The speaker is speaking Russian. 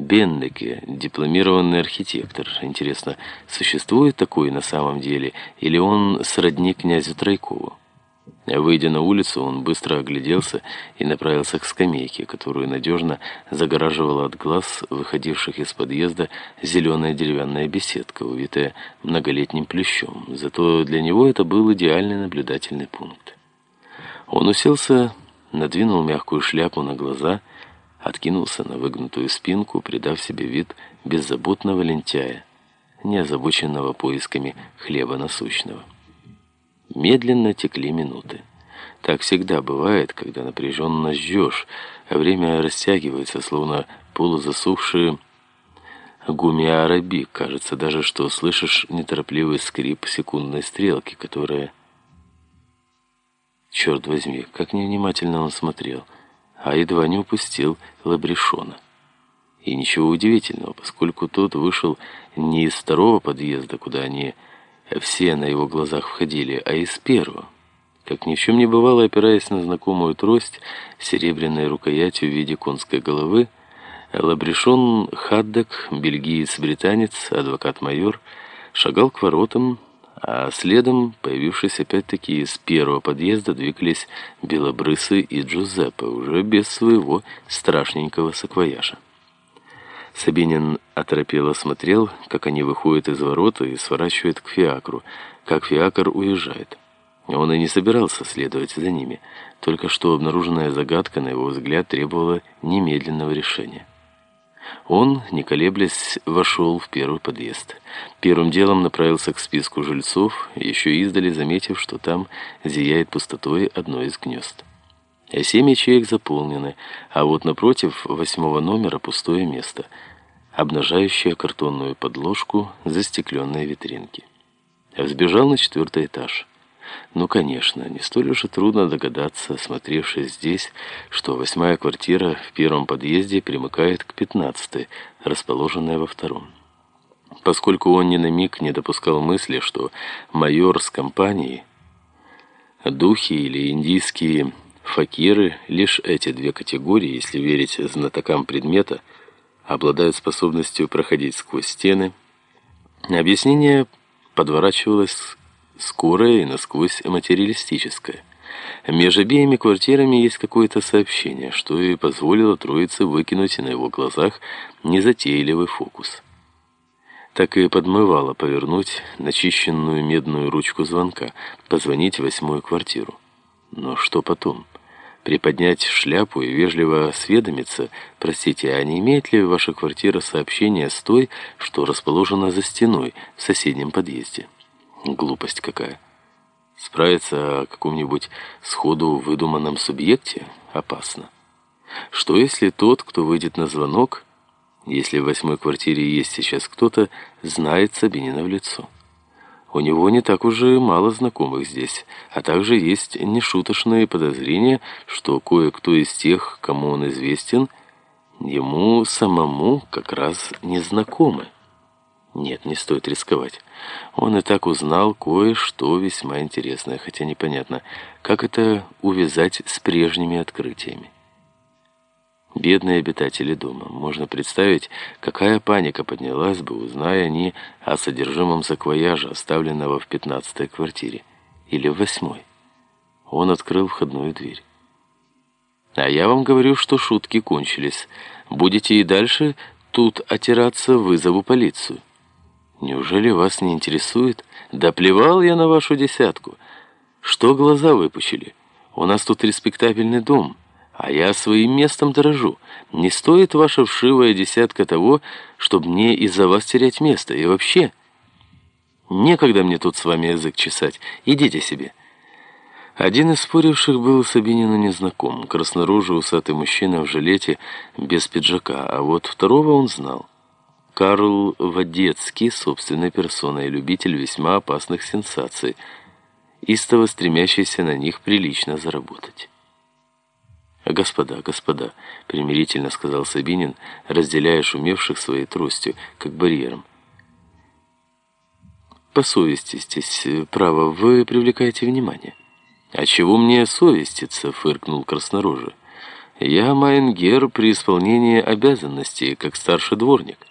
Беннеке, дипломированный архитектор. Интересно, существует такой на самом деле, или он сродни князю Тройкову? Выйдя на улицу, он быстро огляделся и направился к скамейке, которую надежно загораживала от глаз выходивших из подъезда зеленая деревянная беседка, увитая многолетним плющом. Зато для него это был идеальный наблюдательный пункт. Он уселся, надвинул мягкую шляпу на глаза, откинулся на выгнутую спинку, придав себе вид беззаботного лентяя, не озабоченного поисками хлеба насущного. Медленно текли минуты. Так всегда бывает, когда напряженно ждешь, а время растягивается, словно полузасохшие гумиараби. Кажется даже, что слышишь неторопливый скрип секундной стрелки, которая... Черт возьми, как невнимательно он смотрел, а едва не упустил Лабрешона. И ничего удивительного, поскольку тот вышел не из второго подъезда, куда они все на его глазах входили, а из первого. Как ни в чем не бывало, опираясь на знакомую трость с серебряной рукоятью в виде конской головы, Лабрешон Хаддек, бельгиец-британец, адвокат-майор, шагал к воротам, а следом, появившись опять-таки из первого подъезда, двигались Белобрысы и Джузеппе, уже без своего страшненького саквояжа. Сабинин оторопело смотрел, как они выходят из ворота и сворачивают к фиакру, как фиакр уезжает. Он и не собирался следовать за ними, только что обнаруженная загадка, на его взгляд, требовала немедленного решения. Он, не колеблясь, вошел в первый подъезд. Первым делом направился к списку жильцов, еще издали заметив, что там зияет пустотой одно из гнезд. Семь ячеек заполнены, а вот напротив восьмого номера пустое место, обнажающее картонную подложку застекленной витринки. Взбежал на четвертый этаж. Ну, конечно, не столь уж и трудно догадаться, смотревшись здесь, что восьмая квартира в первом подъезде примыкает к пятнадцатой, расположенной во втором. Поскольку он ни на миг не допускал мысли, что майор с компанией, духи или индийские Факиры, лишь эти две категории, если верить знатокам предмета, обладают способностью проходить сквозь стены. Объяснение подворачивалось скорое и насквозь материалистическое. Между обеими квартирами есть какое-то сообщение, что и позволило троице выкинуть на его глазах незатейливый фокус. Так и подмывало повернуть начищенную медную ручку звонка, позвонить в восьмую квартиру. Но что потом? Приподнять шляпу и вежливо осведомиться, простите, а не имеет ли ваша квартира сообщение с той, что расположена за стеной в соседнем подъезде? Глупость какая. Справиться о каком-нибудь сходу выдуманном субъекте опасно. Что если тот, кто выйдет на звонок, если в восьмой квартире есть сейчас кто-то, знает Сабинина в лицо? У него не так уже мало знакомых здесь, а также есть нешуточные подозрения, что кое-кто из тех, кому он известен, ему самому как раз не знакомы. Нет, не стоит рисковать. Он и так узнал кое-что весьма интересное, хотя непонятно, как это увязать с прежними открытиями. Бедные обитатели дома. Можно представить, какая паника поднялась бы, узная они о содержимом саквояжа, оставленного в пятнадцатой квартире. Или в восьмой. Он открыл входную дверь. А я вам говорю, что шутки кончились. Будете и дальше тут отираться, вызову полицию. Неужели вас не интересует? Да плевал я на вашу десятку. Что глаза выпучили? У нас тут респектабельный дом. А я своим местом дорожу. Не стоит ваша вшивая десятка того, чтобы мне из-за вас терять место. И вообще, некогда мне тут с вами язык чесать. Идите себе». Один из споривших был Сабинину незнаком. Красноружий усатый мужчина в жилете без пиджака, а вот второго он знал. Карл Водецкий, собственной персоной, любитель весьма опасных сенсаций, истово стремящийся на них прилично заработать. «Господа, господа», — примирительно сказал Сабинин, разделяя шумевших своей тростью, как барьером. «Посовеститесь, право, вы привлекаете внимание». «А чего мне совеститься?» — фыркнул краснорожий. Я майнгер при исполнении обязанностей, как старший дворник.